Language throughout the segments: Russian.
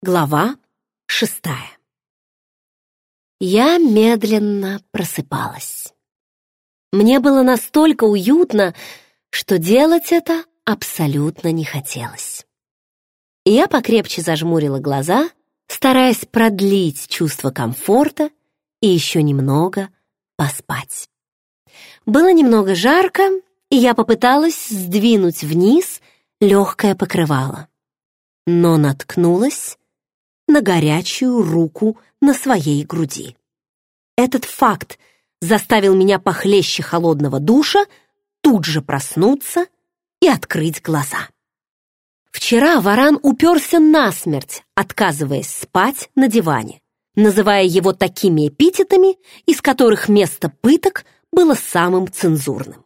Глава шестая Я медленно просыпалась. Мне было настолько уютно, что делать это абсолютно не хотелось. Я покрепче зажмурила глаза, стараясь продлить чувство комфорта и еще немного поспать. Было немного жарко, и я попыталась сдвинуть вниз легкое покрывало, но наткнулась на горячую руку на своей груди. Этот факт заставил меня похлеще холодного душа тут же проснуться и открыть глаза. Вчера варан уперся насмерть, отказываясь спать на диване, называя его такими эпитетами, из которых место пыток было самым цензурным.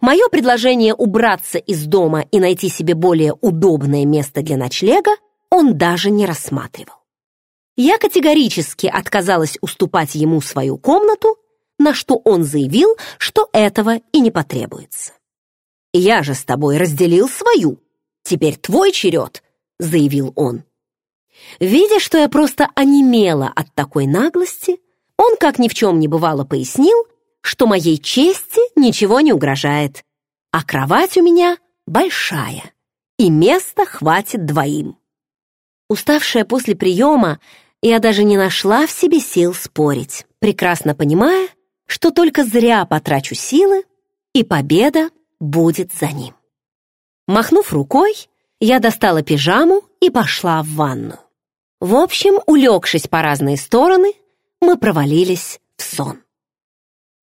Мое предложение убраться из дома и найти себе более удобное место для ночлега он даже не рассматривал. Я категорически отказалась уступать ему свою комнату, на что он заявил, что этого и не потребуется. «Я же с тобой разделил свою. Теперь твой черед», — заявил он. Видя, что я просто онемела от такой наглости, он, как ни в чем не бывало, пояснил, что моей чести ничего не угрожает, а кровать у меня большая, и места хватит двоим. Уставшая после приема, я даже не нашла в себе сил спорить, прекрасно понимая, что только зря потрачу силы, и победа будет за ним. Махнув рукой, я достала пижаму и пошла в ванну. В общем, улегшись по разные стороны, мы провалились в сон.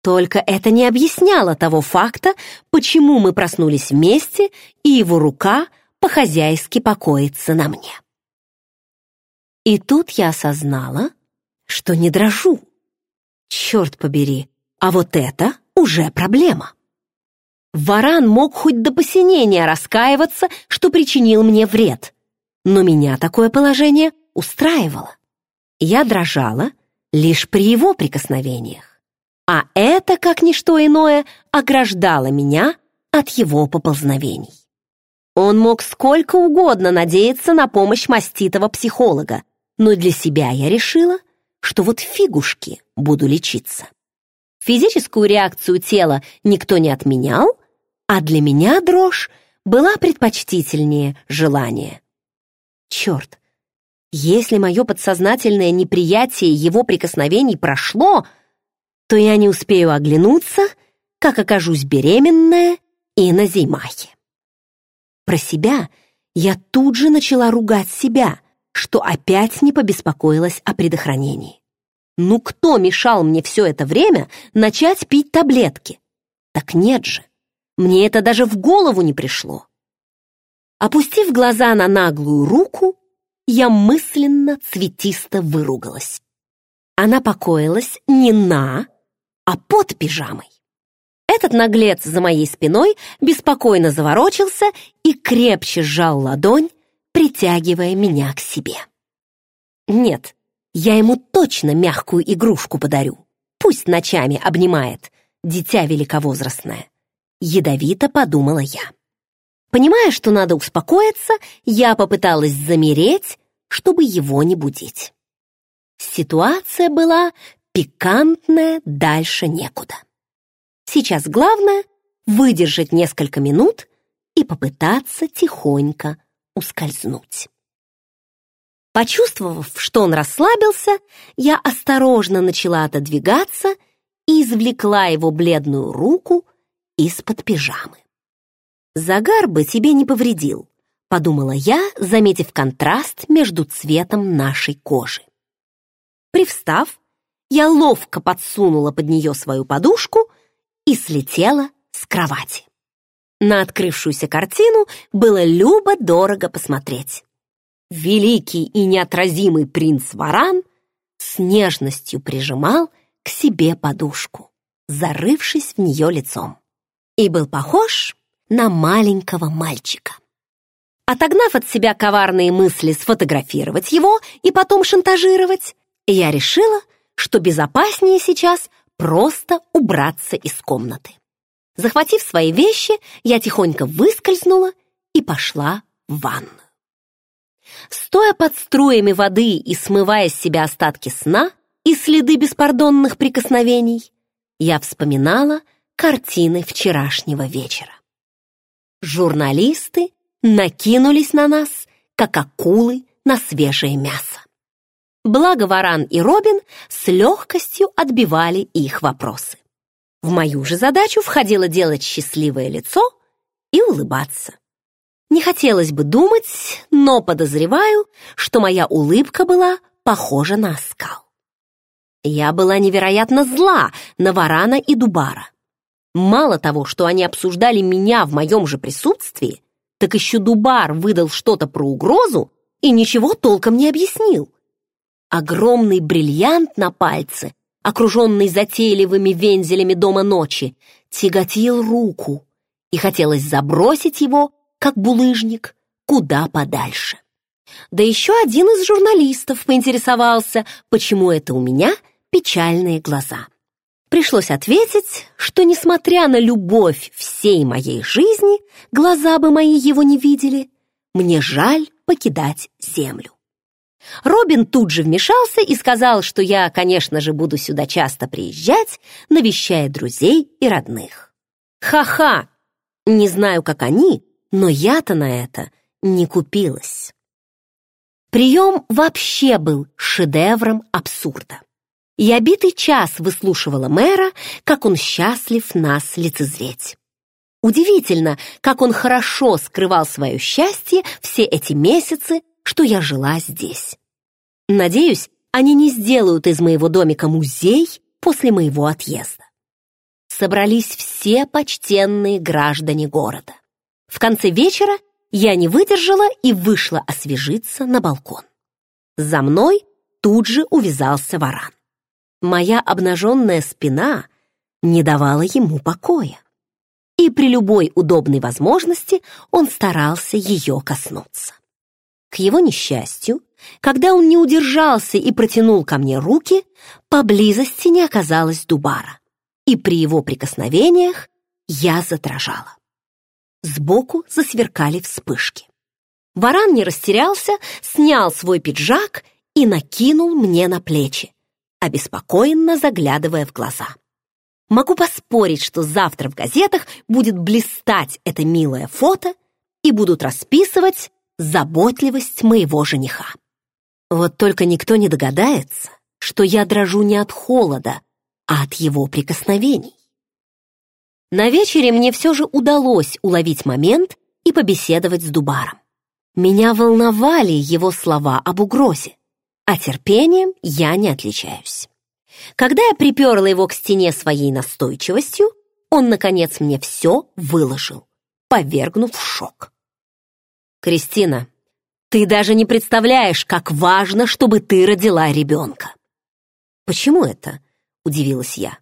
Только это не объясняло того факта, почему мы проснулись вместе, и его рука по-хозяйски покоится на мне. И тут я осознала, что не дрожу. Черт побери, а вот это уже проблема. Варан мог хоть до посинения раскаиваться, что причинил мне вред. Но меня такое положение устраивало. Я дрожала лишь при его прикосновениях. А это, как ничто иное, ограждало меня от его поползновений. Он мог сколько угодно надеяться на помощь маститого психолога, но для себя я решила, что вот фигушки буду лечиться. Физическую реакцию тела никто не отменял, а для меня дрожь была предпочтительнее желания. Черт, если мое подсознательное неприятие его прикосновений прошло, то я не успею оглянуться, как окажусь беременная и на зимахе. Про себя я тут же начала ругать себя — что опять не побеспокоилась о предохранении. Ну кто мешал мне все это время начать пить таблетки? Так нет же, мне это даже в голову не пришло. Опустив глаза на наглую руку, я мысленно цветисто выругалась. Она покоилась не на, а под пижамой. Этот наглец за моей спиной беспокойно заворочился и крепче сжал ладонь, притягивая меня к себе. Нет, я ему точно мягкую игрушку подарю. Пусть ночами обнимает, дитя великовозрастное. Ядовито подумала я. Понимая, что надо успокоиться, я попыталась замереть, чтобы его не будить. Ситуация была пикантная дальше некуда. Сейчас главное — выдержать несколько минут и попытаться тихонько ускользнуть. Почувствовав, что он расслабился, я осторожно начала отодвигаться и извлекла его бледную руку из-под пижамы. «Загар бы тебе не повредил», — подумала я, заметив контраст между цветом нашей кожи. Привстав, я ловко подсунула под нее свою подушку и слетела с кровати. На открывшуюся картину было любо-дорого посмотреть. Великий и неотразимый принц Варан с нежностью прижимал к себе подушку, зарывшись в нее лицом, и был похож на маленького мальчика. Отогнав от себя коварные мысли сфотографировать его и потом шантажировать, я решила, что безопаснее сейчас просто убраться из комнаты. Захватив свои вещи, я тихонько выскользнула и пошла в ванную. стоя под струями воды и смывая с себя остатки сна и следы беспардонных прикосновений, я вспоминала картины вчерашнего вечера. Журналисты накинулись на нас, как акулы на свежее мясо. Благо Варан и Робин с легкостью отбивали их вопросы. В мою же задачу входило делать счастливое лицо и улыбаться. Не хотелось бы думать, но подозреваю, что моя улыбка была похожа на оскал. Я была невероятно зла на Варана и Дубара. Мало того, что они обсуждали меня в моем же присутствии, так еще Дубар выдал что-то про угрозу и ничего толком не объяснил. Огромный бриллиант на пальце, окруженный затейливыми вензелями дома ночи, тяготил руку, и хотелось забросить его как булыжник, куда подальше. Да еще один из журналистов поинтересовался, почему это у меня печальные глаза. Пришлось ответить, что, несмотря на любовь всей моей жизни, глаза бы мои его не видели, мне жаль покидать землю. Робин тут же вмешался и сказал, что я, конечно же, буду сюда часто приезжать, навещая друзей и родных. Ха-ха! Не знаю, как они, но я-то на это не купилась. Прием вообще был шедевром абсурда. Я битый час выслушивала мэра, как он счастлив нас лицезреть. Удивительно, как он хорошо скрывал свое счастье все эти месяцы, что я жила здесь. Надеюсь, они не сделают из моего домика музей после моего отъезда. Собрались все почтенные граждане города. В конце вечера я не выдержала и вышла освежиться на балкон. За мной тут же увязался варан. Моя обнаженная спина не давала ему покоя. И при любой удобной возможности он старался ее коснуться. К его несчастью, когда он не удержался и протянул ко мне руки, поблизости не оказалось Дубара. И при его прикосновениях я задрожала. Сбоку засверкали вспышки. Варан не растерялся, снял свой пиджак и накинул мне на плечи, обеспокоенно заглядывая в глаза. Могу поспорить, что завтра в газетах будет блистать это милое фото и будут расписывать заботливость моего жениха. Вот только никто не догадается, что я дрожу не от холода, а от его прикосновений. На вечере мне все же удалось уловить момент и побеседовать с Дубаром. Меня волновали его слова об угрозе, а терпением я не отличаюсь. Когда я приперла его к стене своей настойчивостью, он, наконец, мне все выложил, повергнув в шок. «Кристина, ты даже не представляешь, как важно, чтобы ты родила ребенка». «Почему это?» — удивилась я.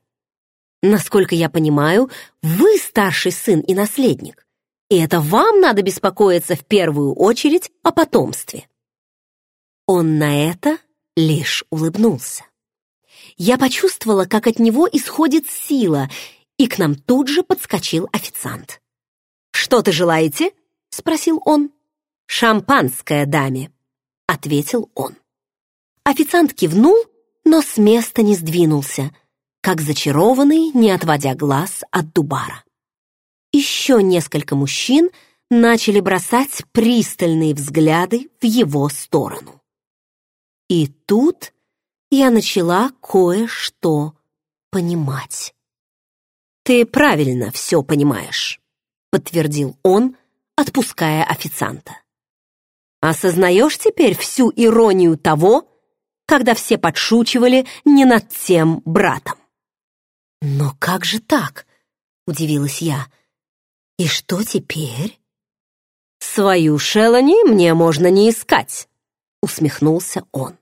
Насколько я понимаю, вы старший сын и наследник, и это вам надо беспокоиться в первую очередь о потомстве. Он на это лишь улыбнулся. Я почувствовала, как от него исходит сила, и к нам тут же подскочил официант. «Что-то желаете?» — спросил он. «Шампанское даме», — ответил он. Официант кивнул, но с места не сдвинулся, как зачарованный, не отводя глаз от Дубара. Еще несколько мужчин начали бросать пристальные взгляды в его сторону. И тут я начала кое-что понимать. «Ты правильно все понимаешь», — подтвердил он, отпуская официанта. «Осознаешь теперь всю иронию того, когда все подшучивали не над тем братом?» «Но как же так?» — удивилась я. «И что теперь?» «Свою Шелани мне можно не искать», — усмехнулся он.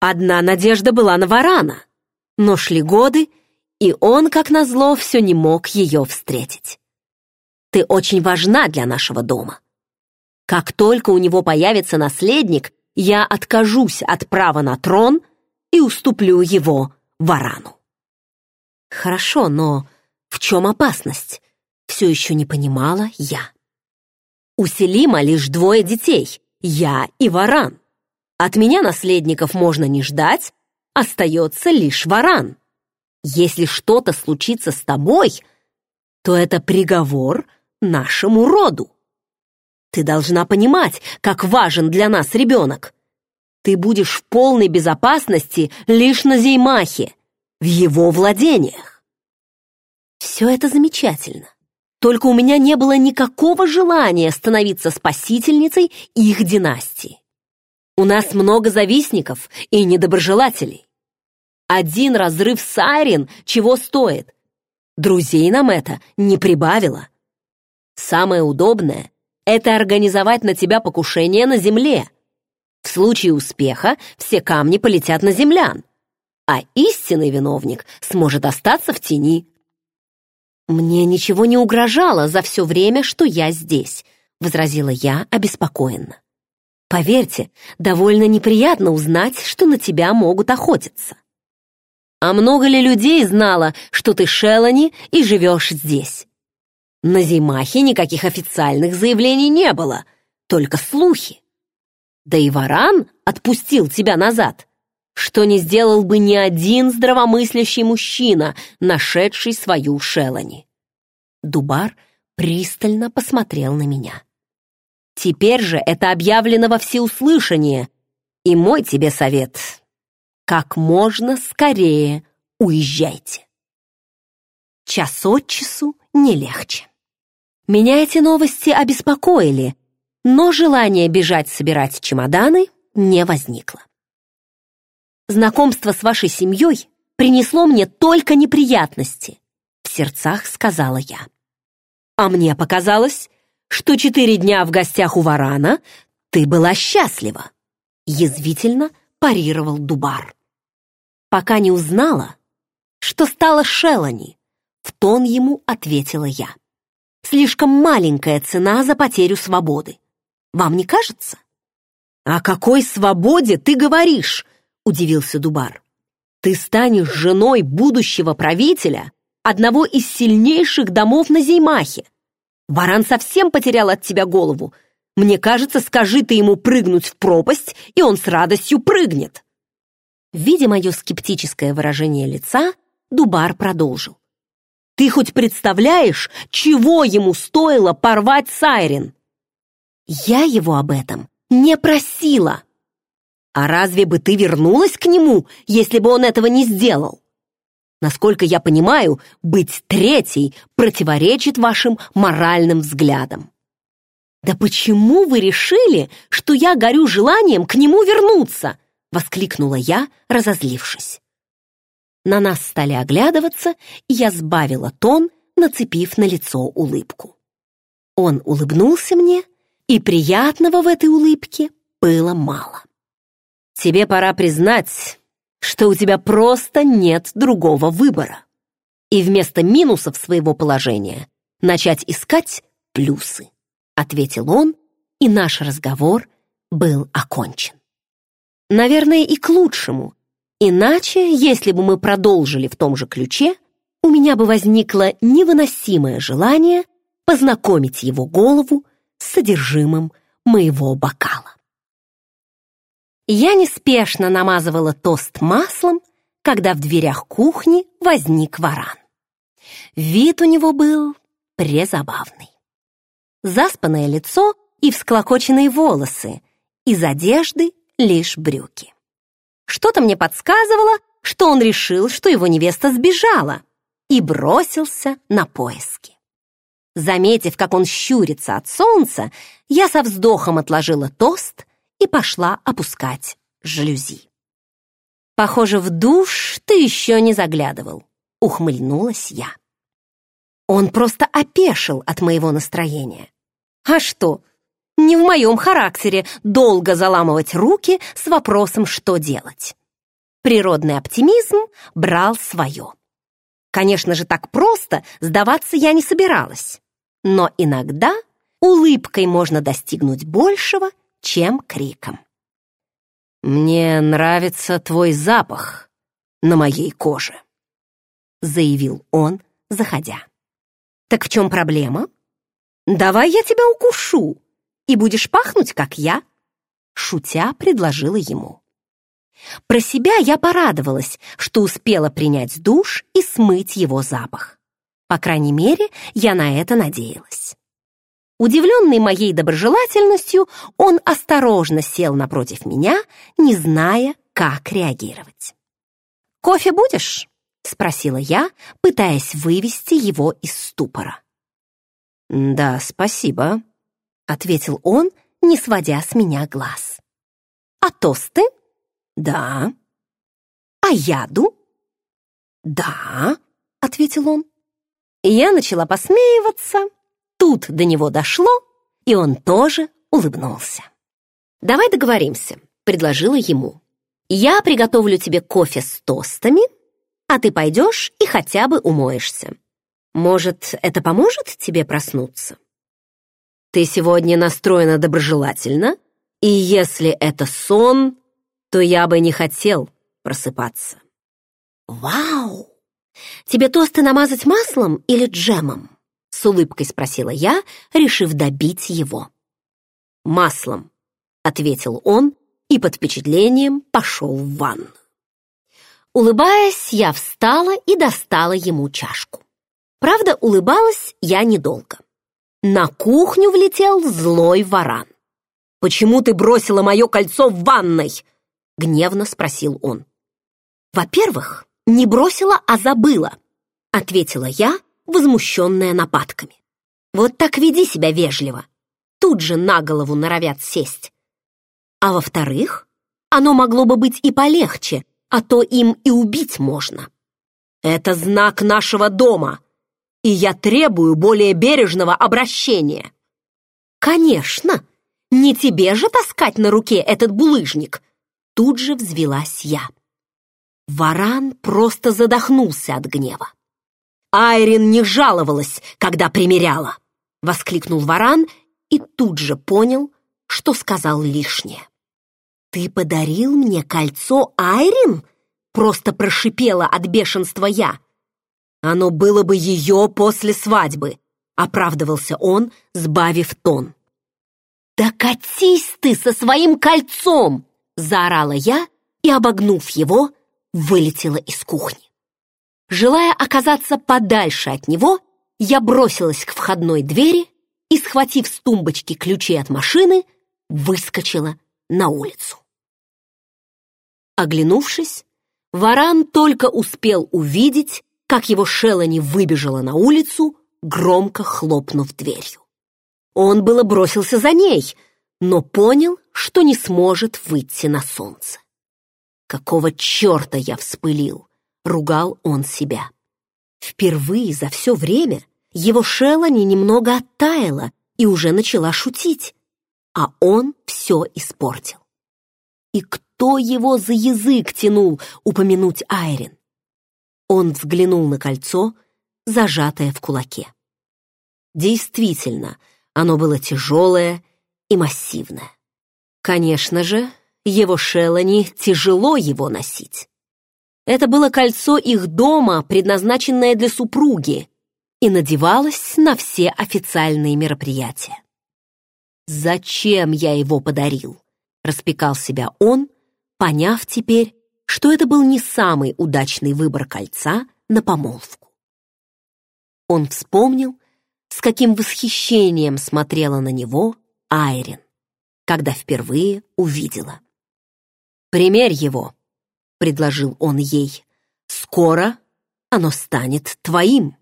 Одна надежда была на Варана, но шли годы, и он, как назло, все не мог ее встретить. «Ты очень важна для нашего дома. Как только у него появится наследник, я откажусь от права на трон и уступлю его Варану». Хорошо, но в чем опасность? Все еще не понимала я. У Селима лишь двое детей, я и Варан. От меня наследников можно не ждать, остается лишь варан. Если что-то случится с тобой, то это приговор нашему роду. Ты должна понимать, как важен для нас ребенок. Ты будешь в полной безопасности лишь на Зеймахе, в его владениях. Все это замечательно. Только у меня не было никакого желания становиться спасительницей их династии. У нас много завистников и недоброжелателей. Один разрыв с Айрин чего стоит? Друзей нам это не прибавило. Самое удобное — это организовать на тебя покушение на земле. В случае успеха все камни полетят на землян, а истинный виновник сможет остаться в тени. «Мне ничего не угрожало за все время, что я здесь», — возразила я обеспокоенно. Поверьте, довольно неприятно узнать, что на тебя могут охотиться. А много ли людей знало, что ты Шелани и живешь здесь? На Зимахе никаких официальных заявлений не было, только слухи. Да и Варан отпустил тебя назад, что не сделал бы ни один здравомыслящий мужчина, нашедший свою Шелани. Дубар пристально посмотрел на меня. Теперь же это объявлено во всеуслышание, и мой тебе совет — как можно скорее уезжайте. Час от часу не легче. Меня эти новости обеспокоили, но желание бежать собирать чемоданы не возникло. Знакомство с вашей семьей принесло мне только неприятности, в сердцах сказала я. А мне показалось, что четыре дня в гостях у Варана ты была счастлива, язвительно парировал Дубар. Пока не узнала, что стала Шелани, в тон ему ответила я. Слишком маленькая цена за потерю свободы. Вам не кажется? О какой свободе ты говоришь? Удивился Дубар. Ты станешь женой будущего правителя одного из сильнейших домов на Зеймахе. Баран совсем потерял от тебя голову. Мне кажется, скажи ты ему прыгнуть в пропасть, и он с радостью прыгнет. Видя мое скептическое выражение лица, Дубар продолжил. Ты хоть представляешь, чего ему стоило порвать Сайрин? Я его об этом не просила. А разве бы ты вернулась к нему, если бы он этого не сделал? Насколько я понимаю, быть третьей противоречит вашим моральным взглядам. «Да почему вы решили, что я горю желанием к нему вернуться?» — воскликнула я, разозлившись. На нас стали оглядываться, и я сбавила тон, нацепив на лицо улыбку. Он улыбнулся мне, и приятного в этой улыбке было мало. «Тебе пора признать, что у тебя просто нет другого выбора. И вместо минусов своего положения начать искать плюсы, ответил он, и наш разговор был окончен. Наверное, и к лучшему. Иначе, если бы мы продолжили в том же ключе, у меня бы возникло невыносимое желание познакомить его голову с содержимым моего бокала. Я неспешно намазывала тост маслом, когда в дверях кухни возник варан. Вид у него был презабавный. Заспанное лицо и всклокоченные волосы, из одежды лишь брюки. Что-то мне подсказывало, что он решил, что его невеста сбежала, и бросился на поиски. Заметив, как он щурится от солнца, я со вздохом отложила тост и пошла опускать жалюзи. «Похоже, в душ ты еще не заглядывал», — ухмыльнулась я. Он просто опешил от моего настроения. А что, не в моем характере долго заламывать руки с вопросом, что делать. Природный оптимизм брал свое. Конечно же, так просто сдаваться я не собиралась. Но иногда улыбкой можно достигнуть большего, чем криком. «Мне нравится твой запах на моей коже», — заявил он, заходя. «Так в чем проблема? Давай я тебя укушу, и будешь пахнуть, как я». шутя предложила ему. Про себя я порадовалась, что успела принять душ и смыть его запах. По крайней мере, я на это надеялась. Удивленный моей доброжелательностью, он осторожно сел напротив меня, не зная, как реагировать. «Кофе будешь?» — спросила я, пытаясь вывести его из ступора. «Да, спасибо», — ответил он, не сводя с меня глаз. «А тосты?» «Да». «А яду?» «Да», — ответил он. Я начала посмеиваться. Тут до него дошло, и он тоже улыбнулся. «Давай договоримся», — предложила ему. «Я приготовлю тебе кофе с тостами, а ты пойдешь и хотя бы умоешься. Может, это поможет тебе проснуться?» «Ты сегодня настроена доброжелательно, и если это сон, то я бы не хотел просыпаться». «Вау!» «Тебе тосты намазать маслом или джемом?» С улыбкой спросила я, решив добить его. «Маслом», — ответил он и под впечатлением пошел в ванну. Улыбаясь, я встала и достала ему чашку. Правда, улыбалась я недолго. На кухню влетел злой варан. «Почему ты бросила мое кольцо в ванной?» — гневно спросил он. «Во-первых, «Не бросила, а забыла», — ответила я, возмущенная нападками. «Вот так веди себя вежливо. Тут же на голову норовят сесть. А во-вторых, оно могло бы быть и полегче, а то им и убить можно». «Это знак нашего дома, и я требую более бережного обращения». «Конечно! Не тебе же таскать на руке этот булыжник!» Тут же взвелась я. Варан просто задохнулся от гнева. «Айрин не жаловалась, когда примеряла!» — воскликнул Варан и тут же понял, что сказал лишнее. «Ты подарил мне кольцо Айрин?» — просто прошипела от бешенства я. «Оно было бы ее после свадьбы», — оправдывался он, сбавив тон. «Да катись ты со своим кольцом!» — заорала я и, обогнув его, вылетела из кухни. Желая оказаться подальше от него, я бросилась к входной двери и, схватив с тумбочки ключи от машины, выскочила на улицу. Оглянувшись, Варан только успел увидеть, как его Шелани выбежала на улицу, громко хлопнув дверью. Он было бросился за ней, но понял, что не сможет выйти на солнце. Какого черта я вспылил? Ругал он себя. Впервые за все время его Шелани немного оттаяла и уже начала шутить, а он все испортил. И кто его за язык тянул упомянуть Айрин? Он взглянул на кольцо, зажатое в кулаке. Действительно, оно было тяжелое и массивное. Конечно же, его Шелани тяжело его носить. Это было кольцо их дома, предназначенное для супруги, и надевалось на все официальные мероприятия. «Зачем я его подарил?» — распекал себя он, поняв теперь, что это был не самый удачный выбор кольца на помолвку. Он вспомнил, с каким восхищением смотрела на него Айрин, когда впервые увидела. «Примерь его», — предложил он ей. «Скоро оно станет твоим».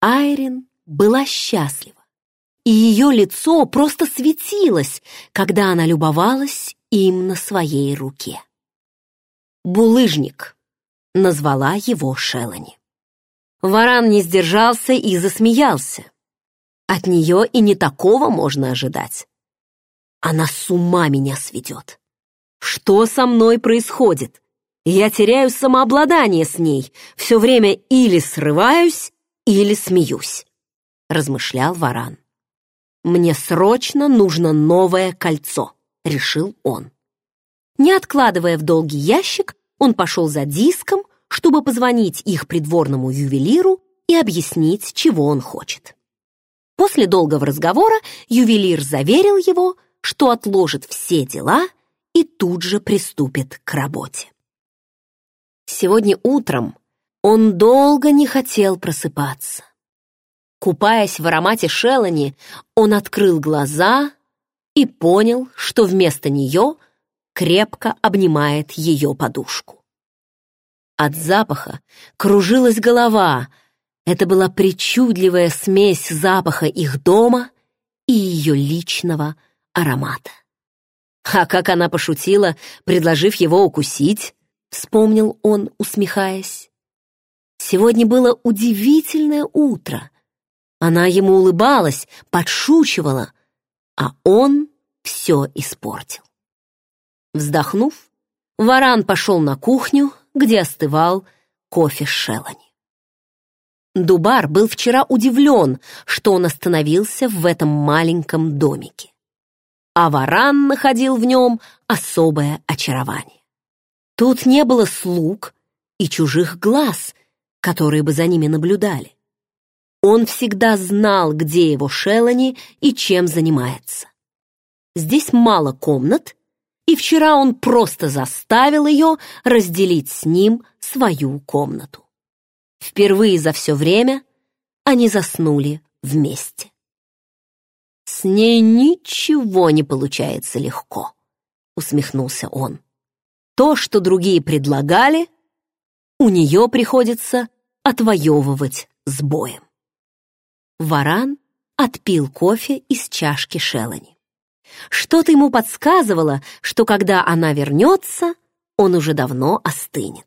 Айрин была счастлива, и ее лицо просто светилось, когда она любовалась им на своей руке. «Булыжник», — назвала его Шелани. Варан не сдержался и засмеялся. От нее и не такого можно ожидать. Она с ума меня сведет. Что со мной происходит? Я теряю самообладание с ней, все время или срываюсь, или смеюсь, размышлял Варан. Мне срочно нужно новое кольцо, решил он. Не откладывая в долгий ящик, он пошел за диском, чтобы позвонить их придворному ювелиру и объяснить, чего он хочет. После долгого разговора ювелир заверил его, что отложит все дела и тут же приступит к работе. Сегодня утром он долго не хотел просыпаться. Купаясь в аромате шелони, он открыл глаза и понял, что вместо нее крепко обнимает ее подушку. От запаха кружилась голова. Это была причудливая смесь запаха их дома и ее личного аромата. А как она пошутила, предложив его укусить, вспомнил он, усмехаясь. Сегодня было удивительное утро. Она ему улыбалась, подшучивала, а он все испортил. Вздохнув, Варан пошел на кухню, где остывал кофе с Шелани. Дубар был вчера удивлен, что он остановился в этом маленьком домике. А Варан находил в нем особое очарование. Тут не было слуг и чужих глаз, которые бы за ними наблюдали. Он всегда знал, где его Шелани и чем занимается. Здесь мало комнат, и вчера он просто заставил ее разделить с ним свою комнату. Впервые за все время они заснули вместе. «С ней ничего не получается легко», — усмехнулся он. «То, что другие предлагали, у нее приходится отвоевывать с боем». Варан отпил кофе из чашки Шелани. Что-то ему подсказывало, что когда она вернется, он уже давно остынет.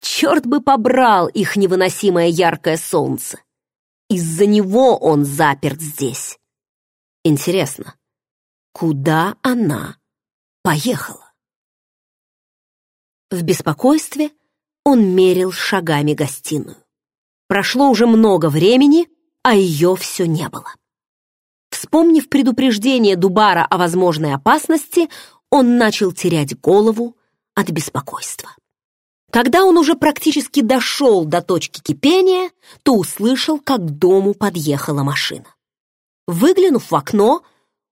Черт бы побрал их невыносимое яркое солнце. Из-за него он заперт здесь. Интересно, куда она поехала? В беспокойстве он мерил шагами гостиную. Прошло уже много времени, а ее все не было. Вспомнив предупреждение Дубара о возможной опасности, он начал терять голову от беспокойства. Когда он уже практически дошел до точки кипения, то услышал, как к дому подъехала машина. Выглянув в окно,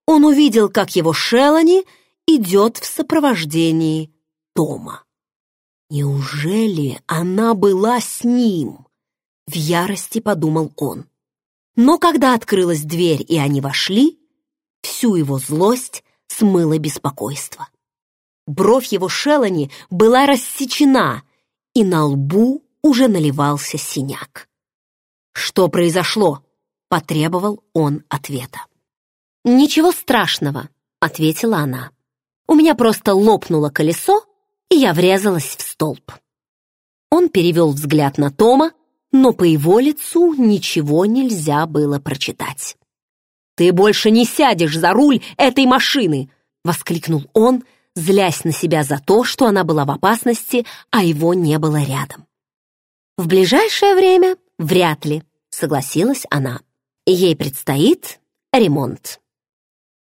он увидел, как его Шелани идет в сопровождении Тома. Неужели она была с ним? В ярости подумал он. Но когда открылась дверь и они вошли, всю его злость смыло беспокойство. Бровь его Шелани была рассечена, и на лбу уже наливался синяк. «Что произошло?» — потребовал он ответа. «Ничего страшного», — ответила она. «У меня просто лопнуло колесо, и я врезалась в столб». Он перевел взгляд на Тома, но по его лицу ничего нельзя было прочитать. «Ты больше не сядешь за руль этой машины!» — воскликнул он, злясь на себя за то, что она была в опасности, а его не было рядом. «В ближайшее время вряд ли», — согласилась она. «Ей предстоит ремонт».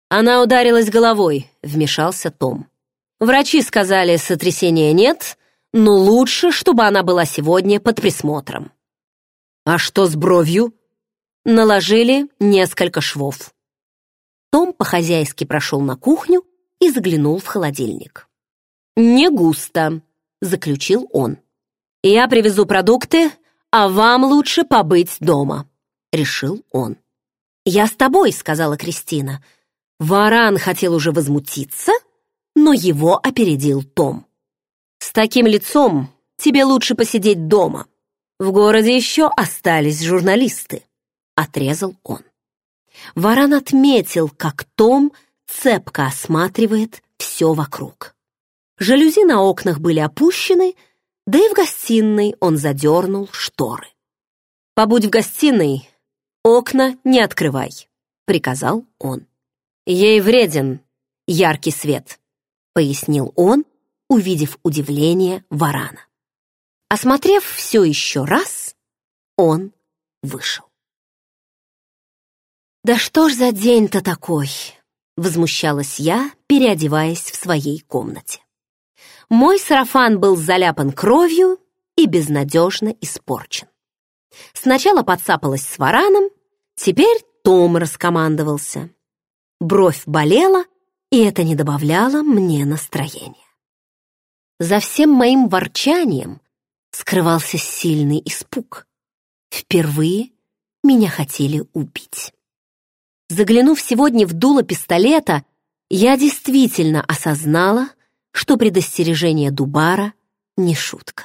Она ударилась головой, вмешался Том. Врачи сказали, сотрясения нет, но лучше, чтобы она была сегодня под присмотром. «А что с бровью?» Наложили несколько швов. Том по-хозяйски прошел на кухню и заглянул в холодильник. «Не густо», — заключил он. «Я привезу продукты, а вам лучше побыть дома», — решил он. «Я с тобой», — сказала Кристина. Варан хотел уже возмутиться, но его опередил Том. «С таким лицом тебе лучше посидеть дома», в городе еще остались журналисты, отрезал он. Варан отметил, как Том цепко осматривает все вокруг. Жалюзи на окнах были опущены, да и в гостиной он задернул шторы. «Побудь в гостиной, окна не открывай», — приказал он. «Ей вреден яркий свет», — пояснил он, увидев удивление варана. Осмотрев все еще раз, он вышел. «Да что ж за день-то такой?» — возмущалась я, переодеваясь в своей комнате. Мой сарафан был заляпан кровью и безнадежно испорчен. Сначала подцапалась с вараном, теперь Том раскомандовался. бровь болела, и это не добавляло мне настроения. За всем моим ворчанием скрывался сильный испуг. Впервые меня хотели убить. Заглянув сегодня в дуло пистолета, я действительно осознала, что предостережение Дубара не шутка.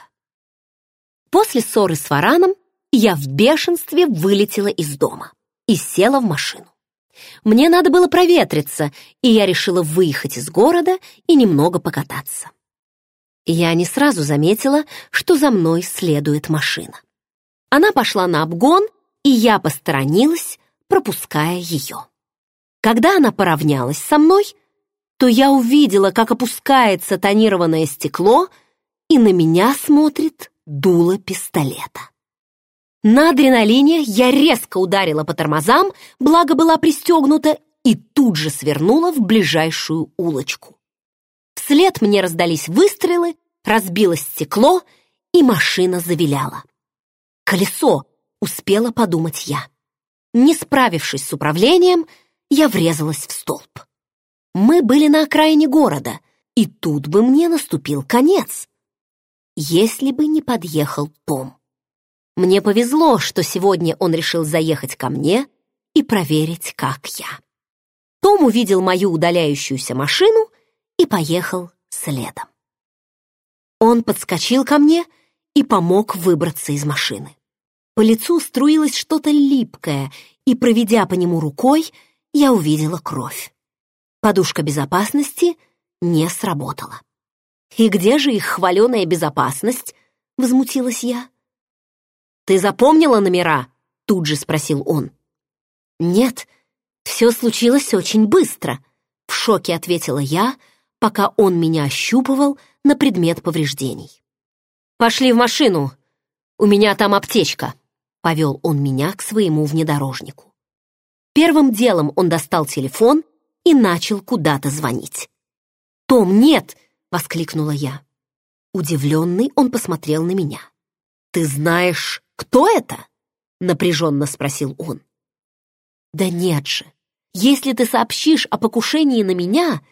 После ссоры с Фараном я в бешенстве вылетела из дома и села в машину. Мне надо было проветриться, и я решила выехать из города и немного покататься. Я не сразу заметила, что за мной следует машина. Она пошла на обгон, и я посторонилась, пропуская ее. Когда она поравнялась со мной, то я увидела, как опускается тонированное стекло, и на меня смотрит дуло пистолета. На адреналине я резко ударила по тормозам, благо была пристегнута, и тут же свернула в ближайшую улочку. Вслед мне раздались выстрелы, разбилось стекло, и машина завиляла. Колесо, успела подумать я. Не справившись с управлением, я врезалась в столб. Мы были на окраине города, и тут бы мне наступил конец, если бы не подъехал Том. Мне повезло, что сегодня он решил заехать ко мне и проверить, как я. Том увидел мою удаляющуюся машину и поехал следом. Он подскочил ко мне и помог выбраться из машины. По лицу струилось что-то липкое, и, проведя по нему рукой, я увидела кровь. Подушка безопасности не сработала. «И где же их хваленая безопасность?» — возмутилась я. «Ты запомнила номера?» — тут же спросил он. «Нет, все случилось очень быстро», — в шоке ответила я, пока он меня ощупывал на предмет повреждений. «Пошли в машину, у меня там аптечка», — повел он меня к своему внедорожнику. Первым делом он достал телефон и начал куда-то звонить. «Том, нет!» — воскликнула я. Удивленный он посмотрел на меня. «Ты знаешь, кто это?» — напряженно спросил он. «Да нет же. Если ты сообщишь о покушении на меня,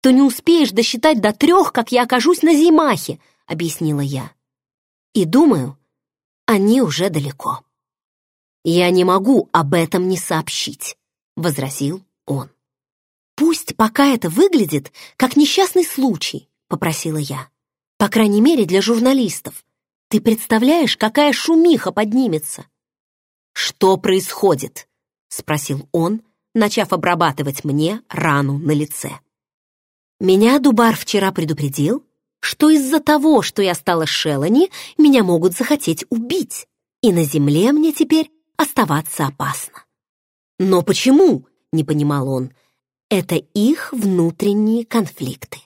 то не успеешь досчитать до трех, как я окажусь на Зимахе», — объяснила я. «И думаю, они уже далеко». «Я не могу об этом не сообщить», — возразил он. «Пусть пока это выглядит как несчастный случай», — попросила я. «По крайней мере, для журналистов. Ты представляешь, какая шумиха поднимется?» «Что происходит?» — спросил он, начав обрабатывать мне рану на лице. Меня Дубар вчера предупредил, что из-за того, что я стала Шелани, меня могут захотеть убить, и на земле мне теперь оставаться опасно. «Но почему?» — не понимал он. «Это их внутренние конфликты».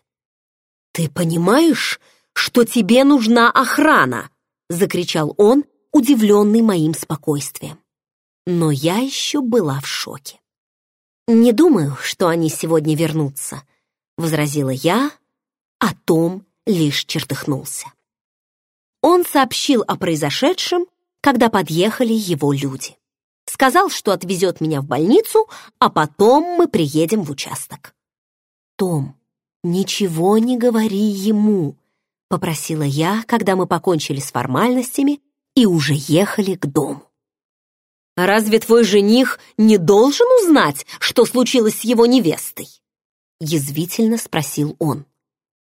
«Ты понимаешь, что тебе нужна охрана?» — закричал он, удивленный моим спокойствием. Но я еще была в шоке. «Не думаю, что они сегодня вернутся», — возразила я, а Том лишь чертыхнулся. Он сообщил о произошедшем, когда подъехали его люди. Сказал, что отвезет меня в больницу, а потом мы приедем в участок. «Том, ничего не говори ему», — попросила я, когда мы покончили с формальностями и уже ехали к дому. «Разве твой жених не должен узнать, что случилось с его невестой?» Язвительно спросил он.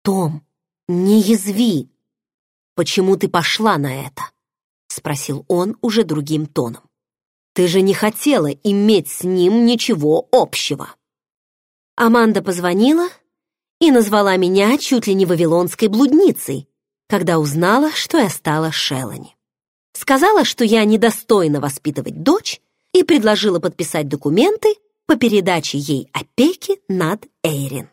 «Том, не язви!» «Почему ты пошла на это?» Спросил он уже другим тоном. «Ты же не хотела иметь с ним ничего общего!» Аманда позвонила и назвала меня чуть ли не вавилонской блудницей, когда узнала, что я стала Шелани. Сказала, что я недостойна воспитывать дочь и предложила подписать документы по передаче ей опеки над Эйрин.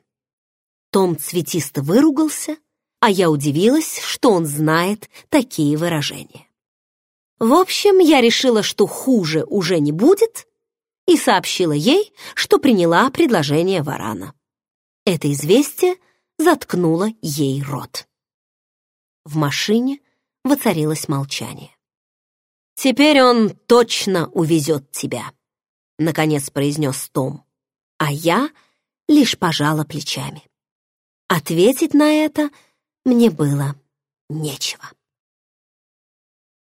Том цветисто выругался, а я удивилась, что он знает такие выражения. В общем, я решила, что хуже уже не будет, и сообщила ей, что приняла предложение Варана. Это известие заткнуло ей рот. В машине воцарилось молчание. «Теперь он точно увезет тебя», — наконец произнес Том. А я лишь пожала плечами. Ответить на это мне было нечего.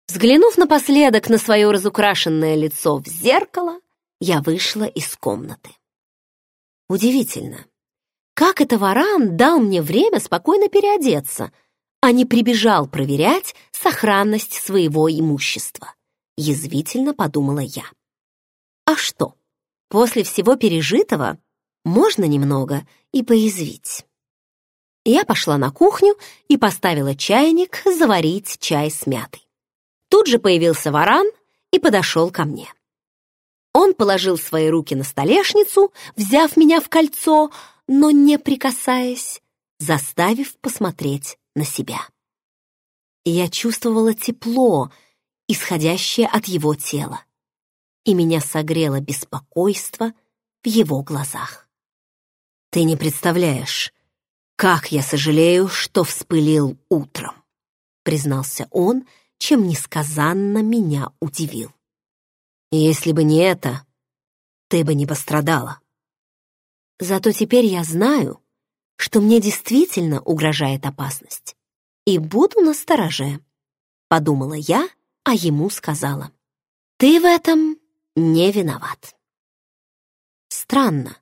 Взглянув напоследок на свое разукрашенное лицо в зеркало, я вышла из комнаты. Удивительно, как это Варан дал мне время спокойно переодеться, а не прибежал проверять сохранность своего имущества, язвительно подумала я. А что, после всего пережитого можно немного и поязвить. Я пошла на кухню и поставила чайник заварить чай с мятой. Тут же появился варан и подошел ко мне. Он положил свои руки на столешницу, взяв меня в кольцо, но не прикасаясь, заставив посмотреть на себя. Я чувствовала тепло, исходящее от его тела, и меня согрело беспокойство в его глазах. «Ты не представляешь, как я сожалею, что вспылил утром», признался он, — чем несказанно меня удивил. Если бы не это, ты бы не пострадала. Зато теперь я знаю, что мне действительно угрожает опасность. И буду настороже, подумала я, а ему сказала. Ты в этом не виноват. Странно,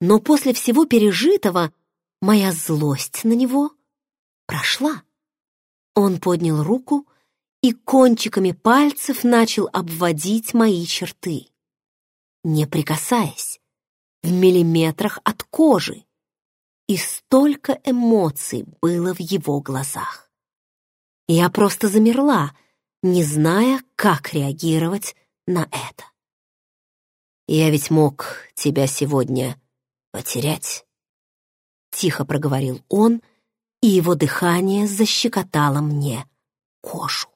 но после всего пережитого моя злость на него прошла. Он поднял руку и кончиками пальцев начал обводить мои черты, не прикасаясь, в миллиметрах от кожи. И столько эмоций было в его глазах. Я просто замерла, не зная, как реагировать на это. «Я ведь мог тебя сегодня потерять», — тихо проговорил он, и его дыхание защекотало мне кожу.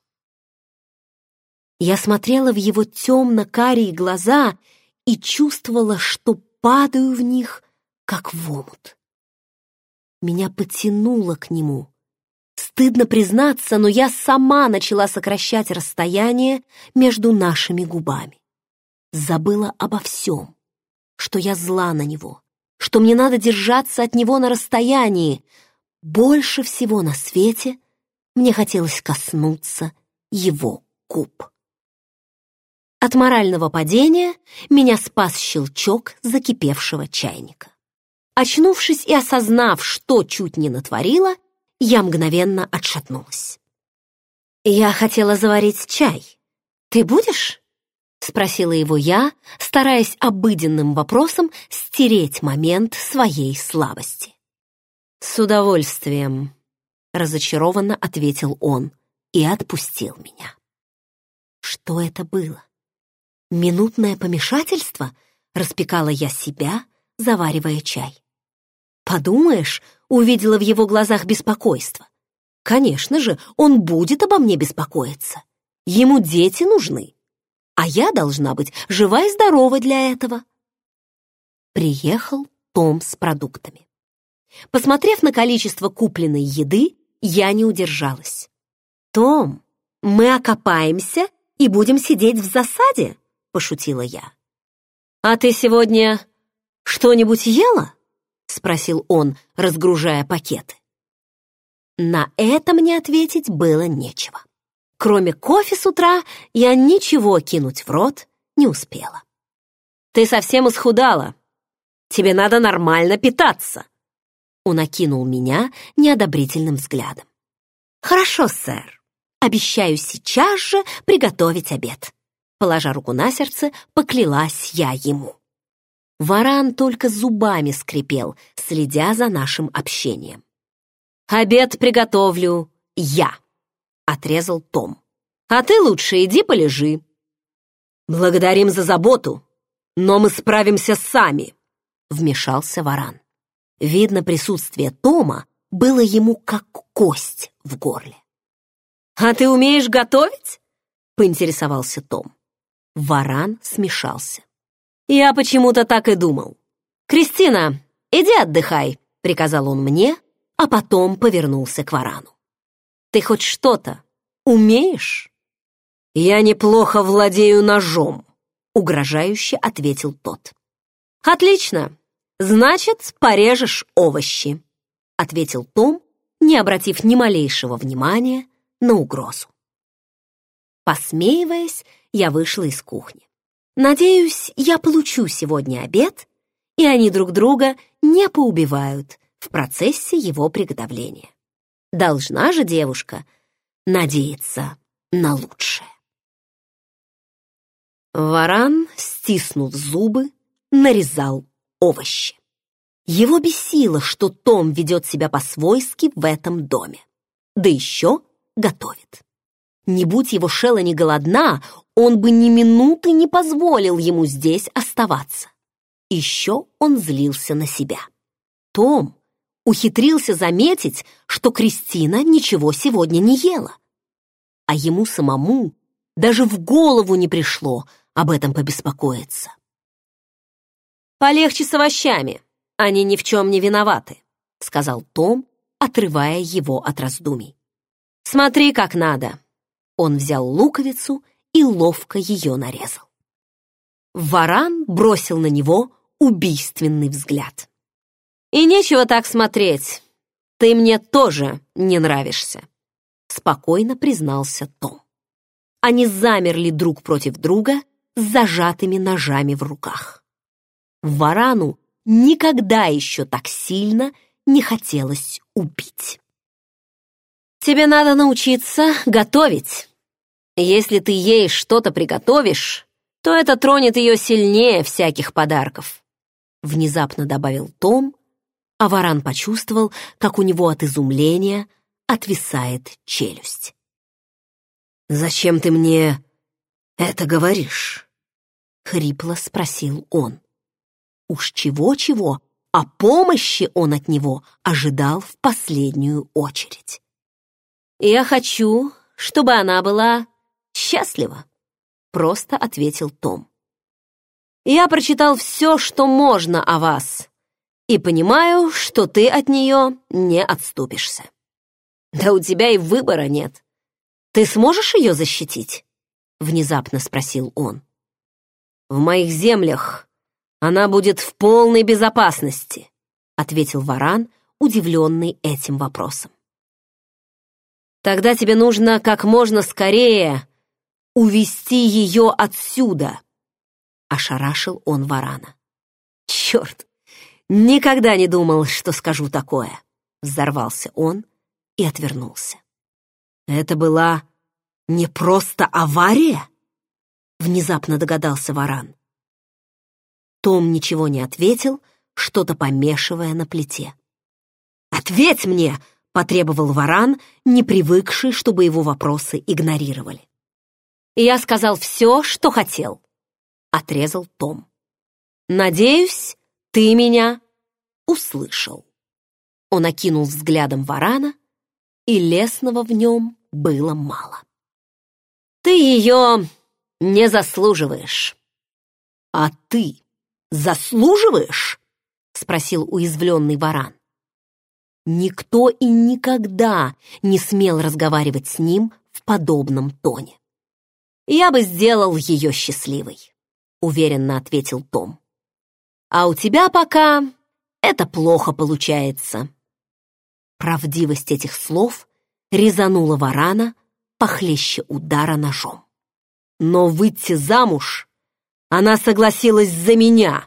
Я смотрела в его темно-карие глаза и чувствовала, что падаю в них, как в омут. Меня потянуло к нему. Стыдно признаться, но я сама начала сокращать расстояние между нашими губами. Забыла обо всем, что я зла на него, что мне надо держаться от него на расстоянии. Больше всего на свете мне хотелось коснуться его губ. От морального падения меня спас щелчок закипевшего чайника. Очнувшись и осознав, что чуть не натворила, я мгновенно отшатнулась. «Я хотела заварить чай. Ты будешь?» — спросила его я, стараясь обыденным вопросом стереть момент своей слабости. «С удовольствием», — разочарованно ответил он и отпустил меня. Что это было? Минутное помешательство? Распекала я себя, заваривая чай. Подумаешь, увидела в его глазах беспокойство. Конечно же, он будет обо мне беспокоиться. Ему дети нужны, а я должна быть жива и здорова для этого. Приехал Том с продуктами. Посмотрев на количество купленной еды, я не удержалась. «Том, мы окопаемся и будем сидеть в засаде?» — пошутила я. «А ты сегодня что-нибудь ела?» — спросил он, разгружая пакеты. На это мне ответить было нечего. Кроме кофе с утра я ничего кинуть в рот не успела. «Ты совсем исхудала. Тебе надо нормально питаться!» Он окинул меня неодобрительным взглядом. «Хорошо, сэр. Обещаю сейчас же приготовить обед». Положа руку на сердце, поклялась я ему. Варан только зубами скрипел, следя за нашим общением. «Обед приготовлю я», — отрезал Том. «А ты лучше иди полежи». «Благодарим за заботу, но мы справимся сами», — вмешался Варан. Видно, присутствие Тома было ему как кость в горле. «А ты умеешь готовить?» — поинтересовался Том. Варан смешался. «Я почему-то так и думал. Кристина, иди отдыхай», — приказал он мне, а потом повернулся к Варану. «Ты хоть что-то умеешь?» «Я неплохо владею ножом», — угрожающе ответил тот. «Отлично, «Значит, порежешь овощи», — ответил Том, не обратив ни малейшего внимания на угрозу. Посмеиваясь, я вышла из кухни. Надеюсь, я получу сегодня обед, и они друг друга не поубивают в процессе его приготовления. Должна же девушка надеяться на лучшее. Варан, стиснув зубы, нарезал овощи. Его бесило, что Том ведет себя по-свойски в этом доме. Да еще готовит. Не будь его Шелла не голодна, он бы ни минуты не позволил ему здесь оставаться. Еще он злился на себя. Том ухитрился заметить, что Кристина ничего сегодня не ела. А ему самому даже в голову не пришло об этом побеспокоиться. «Полегче с овощами, они ни в чем не виноваты», сказал Том, отрывая его от раздумий. «Смотри, как надо». Он взял луковицу и ловко ее нарезал. Варан бросил на него убийственный взгляд. «И нечего так смотреть. Ты мне тоже не нравишься», спокойно признался Том. Они замерли друг против друга с зажатыми ножами в руках. Варану никогда еще так сильно не хотелось убить. «Тебе надо научиться готовить. Если ты ей что-то приготовишь, то это тронет ее сильнее всяких подарков», внезапно добавил Том, а Варан почувствовал, как у него от изумления отвисает челюсть. «Зачем ты мне это говоришь?» — хрипло спросил он. Уж чего-чего, а помощи он от него ожидал в последнюю очередь. «Я хочу, чтобы она была счастлива», — просто ответил Том. «Я прочитал все, что можно о вас, и понимаю, что ты от нее не отступишься. Да у тебя и выбора нет. Ты сможешь ее защитить?» — внезапно спросил он. «В моих землях «Она будет в полной безопасности», — ответил Варан, удивленный этим вопросом. «Тогда тебе нужно как можно скорее увести ее отсюда», — ошарашил он Варана. «Черт, никогда не думал, что скажу такое», — взорвался он и отвернулся. «Это была не просто авария?» — внезапно догадался Варан. Том ничего не ответил, что-то помешивая на плите. «Ответь мне!» — потребовал Варан, не привыкший, чтобы его вопросы игнорировали. «Я сказал все, что хотел», — отрезал Том. «Надеюсь, ты меня услышал». Он окинул взглядом Варана, и лесного в нем было мало. «Ты ее не заслуживаешь». «А ты заслуживаешь?» — спросил уязвленный варан. Никто и никогда не смел разговаривать с ним в подобном тоне. «Я бы сделал ее счастливой», — уверенно ответил Том. «А у тебя пока это плохо получается». Правдивость этих слов резанула варана похлеще удара ножом. Но выйти замуж она согласилась за меня,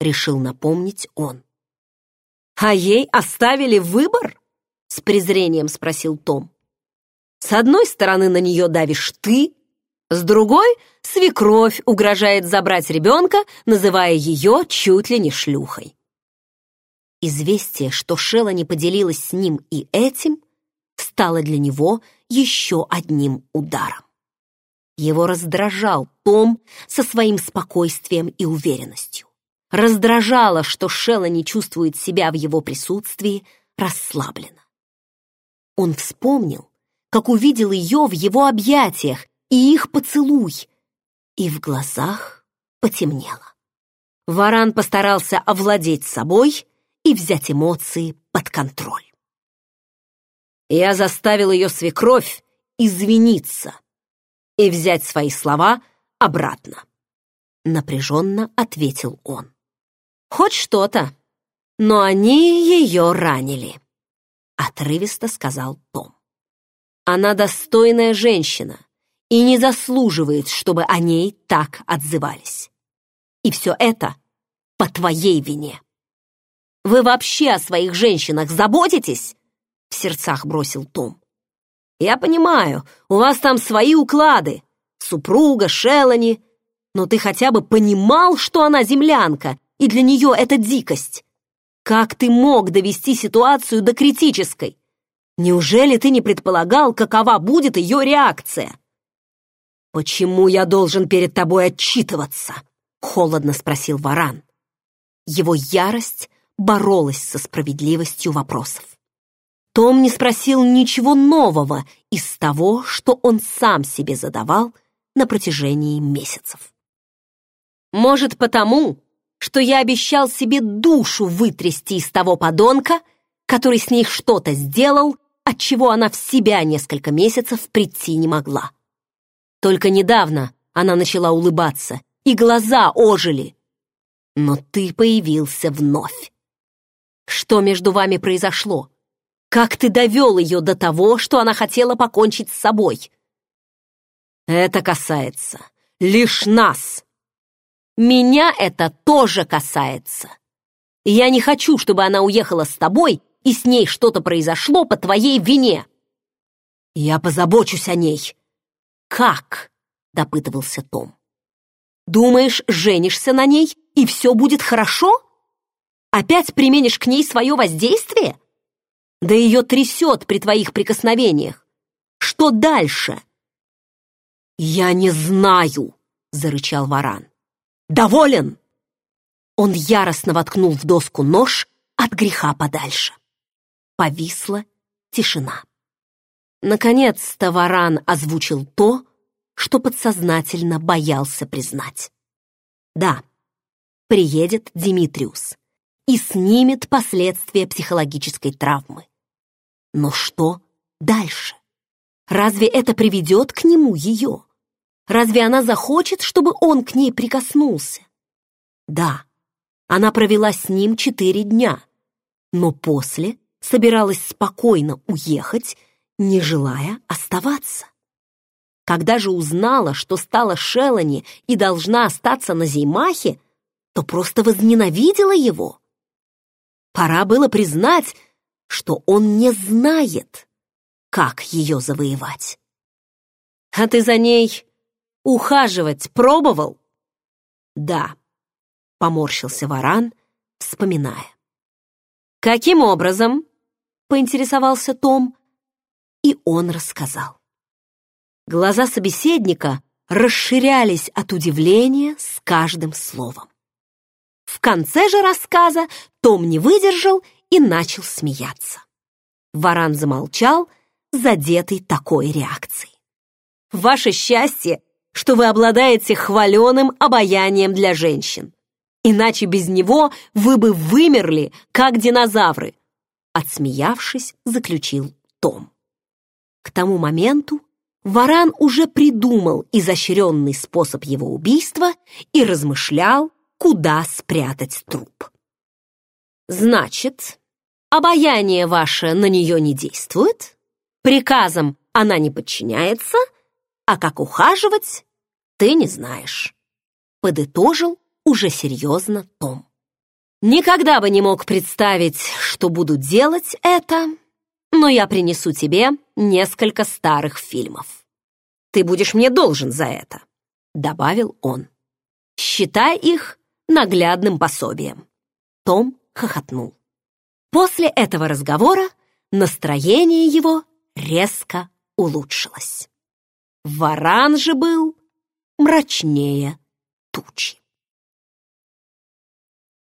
решил напомнить он. А ей оставили выбор? С презрением спросил Том. С одной стороны на нее давишь ты, с другой свекровь угрожает забрать ребенка, называя ее чуть ли не шлюхой. Известие, что Шелла не поделилась с ним и этим, стало для него еще одним ударом. Его раздражал Том со своим спокойствием и уверенностью. Раздражало, что Шелла не чувствует себя в его присутствии расслабленно. Он вспомнил, как увидел ее в его объятиях и их поцелуй, и в глазах потемнело. Варан постарался овладеть собой и взять эмоции под контроль. Я заставил ее свекровь извиниться, и взять свои слова обратно. Напряженно ответил он. Хоть что-то, но они ее ранили, отрывисто сказал Том. Она достойная женщина и не заслуживает, чтобы о ней так отзывались. И все это по твоей вине. Вы вообще о своих женщинах заботитесь? В сердцах бросил Том. Я понимаю, у вас там свои уклады. Супруга, Шелани. Но ты хотя бы понимал, что она землянка, и для нее это дикость. Как ты мог довести ситуацию до критической? Неужели ты не предполагал, какова будет ее реакция? «Почему я должен перед тобой отчитываться?» — холодно спросил Варан. Его ярость боролась со справедливостью вопросов. Том не спросил ничего нового из того, что он сам себе задавал на протяжении месяцев. Может, потому, что я обещал себе душу вытрясти из того подонка, который с ней что-то сделал, от чего она в себя несколько месяцев прийти не могла. Только недавно она начала улыбаться, и глаза ожили. Но ты появился вновь. Что между вами произошло? Как ты довел ее до того, что она хотела покончить с собой? Это касается лишь нас. Меня это тоже касается. Я не хочу, чтобы она уехала с тобой, и с ней что-то произошло по твоей вине. Я позабочусь о ней. Как? Допытывался Том. Думаешь, женишься на ней, и все будет хорошо? Опять применишь к ней свое воздействие? Да ее трясет при твоих прикосновениях. Что дальше? Я не знаю, зарычал Варан. Доволен!» Он яростно воткнул в доску нож от греха подальше. Повисла тишина. Наконец-то Варан озвучил то, что подсознательно боялся признать. Да, приедет Димитриус и снимет последствия психологической травмы. Но что дальше? Разве это приведет к нему ее? Разве она захочет, чтобы он к ней прикоснулся? Да, она провела с ним четыре дня, но после собиралась спокойно уехать, не желая оставаться. Когда же узнала, что стала Шелани и должна остаться на Зеймахе, то просто возненавидела его. Пора было признать, что он не знает, как ее завоевать. «А ты за ней Ухаживать пробовал? Да, поморщился Варан, вспоминая. Каким образом? Поинтересовался Том, и он рассказал. Глаза собеседника расширялись от удивления с каждым словом. В конце же рассказа Том не выдержал и начал смеяться. Варан замолчал, задетый такой реакцией. «Ваше счастье, что вы обладаете хваленым обаянием для женщин. Иначе без него вы бы вымерли, как динозавры. Отсмеявшись, заключил Том. К тому моменту Варан уже придумал изощренный способ его убийства и размышлял, куда спрятать труп. Значит, обаяние ваше на нее не действует, приказам она не подчиняется, а как ухаживать ты не знаешь», — подытожил уже серьезно Том. «Никогда бы не мог представить, что буду делать это, но я принесу тебе несколько старых фильмов. Ты будешь мне должен за это», — добавил он. «Считай их наглядным пособием». Том хохотнул. После этого разговора настроение его резко улучшилось. Варан же был мрачнее тучи.